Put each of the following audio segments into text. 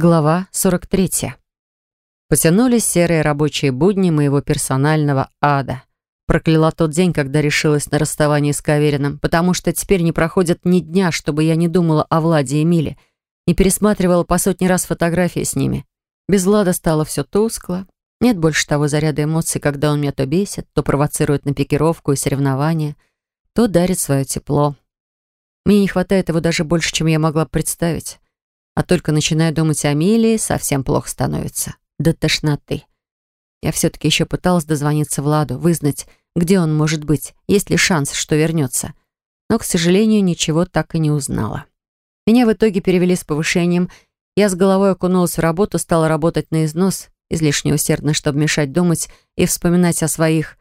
Глава 43. Потянулись серые рабочие будни моего персонального ада. Прокляла тот день, когда решилась на расставание с Кавериным, потому что теперь не проходит ни дня, чтобы я не думала о Владе и Миле, не пересматривала по сотни раз фотографии с ними. Без Влада стало все тускло. Нет больше того заряда эмоций, когда он меня то бесит, то провоцирует на пикировку и соревнования, то дарит свое тепло. Мне не хватает его даже больше, чем я могла представить. А только начинаю думать о Милии, совсем плохо становится. До тошноты. Я все-таки еще пыталась дозвониться Владу, вызнать, где он может быть, есть ли шанс, что вернется. Но, к сожалению, ничего так и не узнала. Меня в итоге перевели с повышением. Я с головой окунулась в работу, стала работать на износ, излишне усердно, чтобы мешать думать и вспоминать о своих.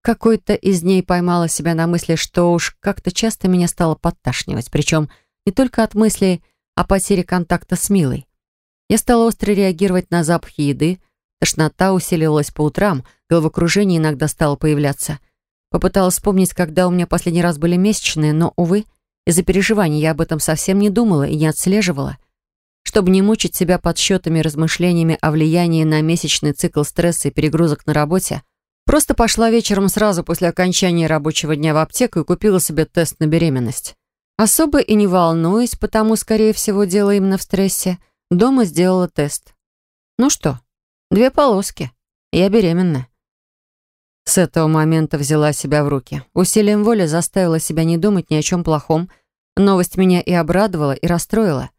Какой-то из дней поймала себя на мысли, что уж как-то часто меня стало подташнивать, причем не только от мыслей о потере контакта с Милой. Я стала остро реагировать на запахи еды, тошнота усиливалась по утрам, головокружение иногда стало появляться. Попыталась вспомнить, когда у меня последний раз были месячные, но, увы, из-за переживаний я об этом совсем не думала и не отслеживала. Чтобы не мучить себя подсчетами и размышлениями о влиянии на месячный цикл стресса и перегрузок на работе, просто пошла вечером сразу после окончания рабочего дня в аптеку и купила себе тест на беременность. Особо и не волнуюсь, потому, скорее всего, дело именно в стрессе. Дома сделала тест. Ну что, две полоски. Я беременна. С этого момента взяла себя в руки. Усилием воли заставила себя не думать ни о чем плохом. Новость меня и обрадовала, и расстроила.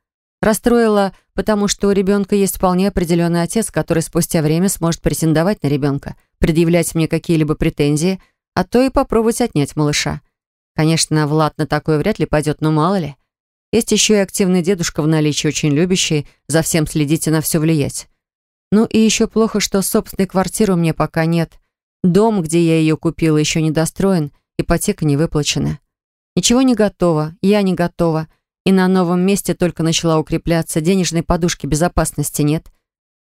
Расстроила, потому что у ребенка есть вполне определенный отец, который спустя время сможет претендовать на ребенка, предъявлять мне какие-либо претензии, а то и попробовать отнять малыша. Конечно, Влад на такое вряд ли пойдет, но мало ли. Есть еще и активный дедушка в наличии, очень любящий за всем следить и на все влиять. Ну и еще плохо, что собственной квартиры у меня пока нет. Дом, где я ее купила, еще не достроен, ипотека не выплачена. Ничего не готово, я не готова. И на новом месте только начала укрепляться, денежной подушки безопасности нет.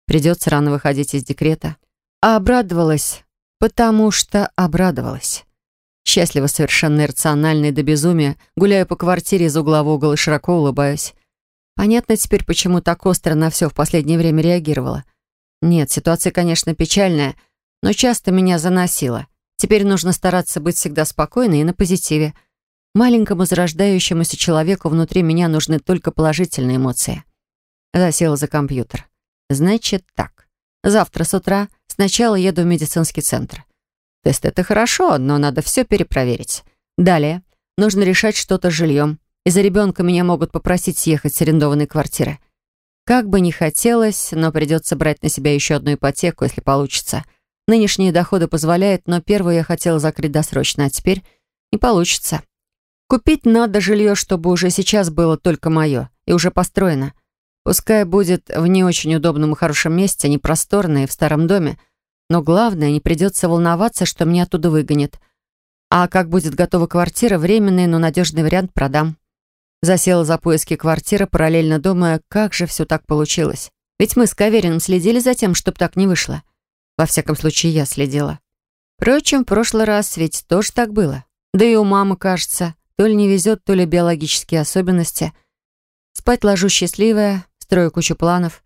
Придется рано выходить из декрета. А обрадовалась, потому что обрадовалась. Счастливо, совершенно иррационально и до безумия, гуляю по квартире из угла в угол и широко улыбаюсь. Понятно теперь, почему так остро на все в последнее время реагировала. Нет, ситуация, конечно, печальная, но часто меня заносило. Теперь нужно стараться быть всегда спокойной и на позитиве. Маленькому зарождающемуся человеку внутри меня нужны только положительные эмоции. Засела за компьютер. Значит так. Завтра с утра сначала еду в медицинский центр. Тест — это хорошо, но надо все перепроверить. Далее. Нужно решать что-то с жильем. Из-за ребенка меня могут попросить съехать с арендованной квартиры. Как бы ни хотелось, но придется брать на себя еще одну ипотеку, если получится. Нынешние доходы позволяют, но первую я хотела закрыть досрочно, а теперь не получится. Купить надо жилье, чтобы уже сейчас было только мое и уже построено. Пускай будет в не очень удобном и хорошем месте, не просторное в старом доме, но главное, не придется волноваться, что меня оттуда выгонят. А как будет готова квартира, временный, но надежный вариант продам. Засела за поиски квартиры, параллельно думая, как же все так получилось. Ведь мы с Кавериным следили за тем, чтобы так не вышло. Во всяком случае, я следила. Впрочем, в прошлый раз ведь тоже так было. Да и у мамы, кажется, то ли не везет, то ли биологические особенности. Спать ложу счастливая, строю кучу планов.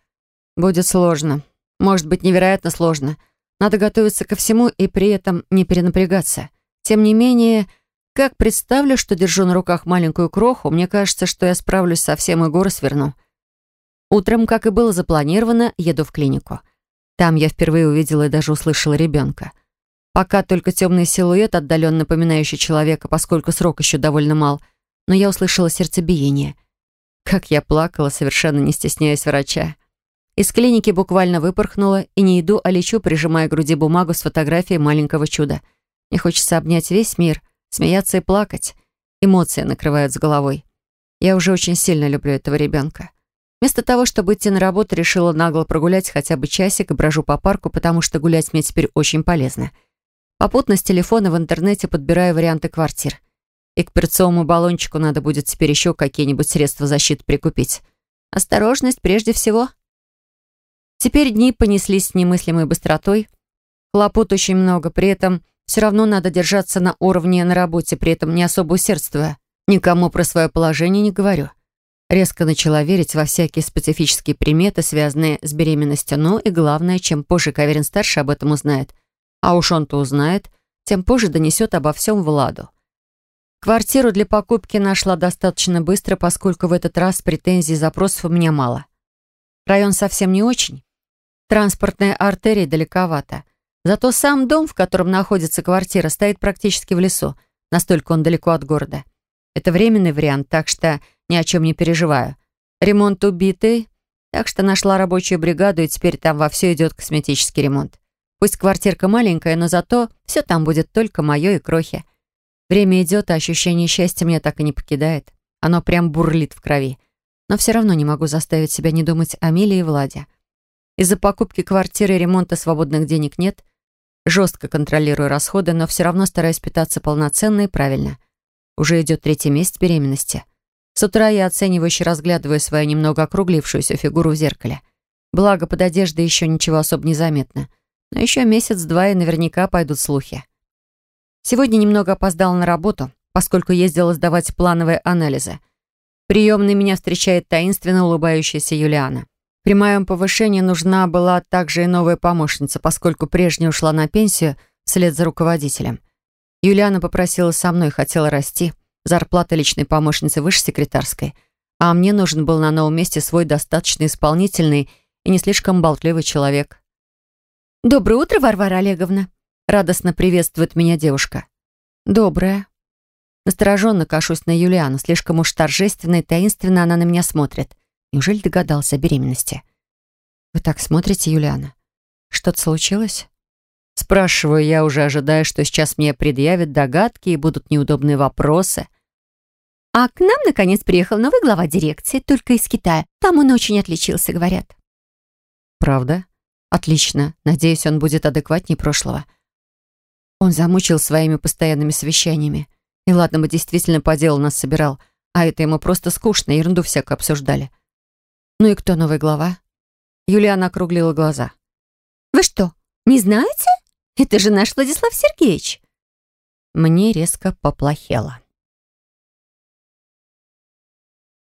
Будет сложно. Может быть, невероятно сложно — надо готовиться ко всему и при этом не перенапрягаться. Тем не менее, как представлю, что держу на руках маленькую кроху, мне кажется, что я справлюсь со всем и горы сверну. Утром, как и было запланировано, еду в клинику. Там я впервые увидела и даже услышала ребенка. Пока только темный силуэт, отдаленно напоминающий человека, поскольку срок еще довольно мал, но я услышала сердцебиение. Как я плакала, совершенно не стесняясь врача. Из клиники буквально выпорхнула и не иду, а лечу, прижимая к груди бумагу с фотографией маленького чуда. Мне хочется обнять весь мир, смеяться и плакать. Эмоции накрывают с головой. Я уже очень сильно люблю этого ребенка. Вместо того, чтобы идти на работу, решила нагло прогулять хотя бы часик и брожу по парку, потому что гулять мне теперь очень полезно. Попутно с телефона в интернете подбираю варианты квартир. И к перцовому баллончику надо будет теперь еще какие-нибудь средства защиты прикупить. Осторожность прежде всего. Теперь дни понеслись с немыслимой быстротой. Хлопот очень много, при этом все равно надо держаться на уровне на работе, при этом не особо усердствуя. Никому про свое положение не говорю. Резко начала верить во всякие специфические приметы, связанные с беременностью. Ну и главное, чем позже Каверин-старший об этом узнает, а уж он-то узнает, тем позже донесет обо всем Владу. Квартиру для покупки нашла достаточно быстро, поскольку в этот раз претензий и запросов у меня мало. Район совсем не очень. Транспортная артерия далековато. Зато сам дом, в котором находится квартира, стоит практически в лесу. Настолько он далеко от города. Это временный вариант, так что ни о чем не переживаю. Ремонт убитый, так что нашла рабочую бригаду, и теперь там вовсю идет косметический ремонт. Пусть квартирка маленькая, но зато все там будет только мое и крохи. Время идет, а ощущение счастья меня так и не покидает. Оно прям бурлит в крови. Но все равно не могу заставить себя не думать о Миле и Владе. Из-за покупки квартиры и ремонта свободных денег нет. Жестко контролирую расходы, но все равно стараюсь питаться полноценно и правильно. Уже идет третий месяц беременности. С утра я оценивающе разглядываю свою немного округлившуюся фигуру в зеркале. Благо, под одеждой еще ничего особо не заметно. Но еще месяц-два и наверняка пойдут слухи. Сегодня немного опоздала на работу, поскольку ездила сдавать плановые анализы. Приемной меня встречает таинственно улыбающаяся Юлиана. При моем повышении нужна была также и новая помощница, поскольку прежняя ушла на пенсию вслед за руководителем. Юлиана попросила со мной, хотела расти. Зарплата личной помощницы выше секретарской. А мне нужен был на новом месте свой достаточно исполнительный и не слишком болтливый человек. «Доброе утро, Варвара Олеговна!» Радостно приветствует меня девушка. «Доброе». Настороженно кашусь на Юлиану. Слишком уж торжественно и таинственно она на меня смотрит. Неужели догадался о беременности? «Вы так смотрите, Юлиана? Что-то случилось?» Спрашиваю я, уже ожидая, что сейчас мне предъявят догадки и будут неудобные вопросы. «А к нам, наконец, приехал новый глава дирекции, только из Китая. Там он очень отличился, говорят». «Правда?» Отлично. Надеюсь, он будет адекватнее прошлого. Он замучил своими постоянными совещаниями. И ладно бы действительно по делу нас собирал, а это ему просто скучно, ерунду всякую обсуждали. Ну и кто новый глава? Юлиана округлила глаза. «Вы что, не знаете? Это же наш Владислав Сергеевич!» Мне резко поплохело.